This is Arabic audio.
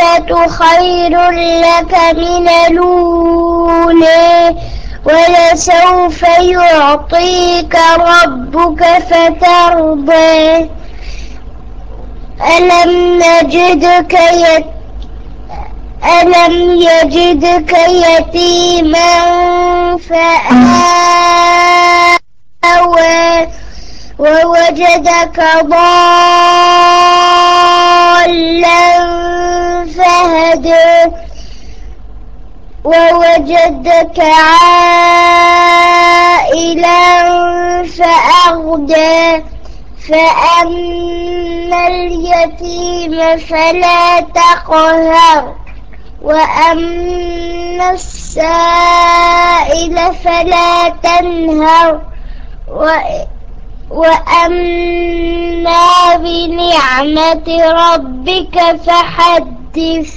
وللآخرة خير لك من الأولى ولسوف يعطيك ربك فترضى. ألم نجدك يت ألم يجدك يتيما فآوى ووجدك ضالا. ووجدك عائلا فأغدى فأما اليتيم فلا تقهر وأما السائل فلا تنهر وأما بنعمة ربك فحدث.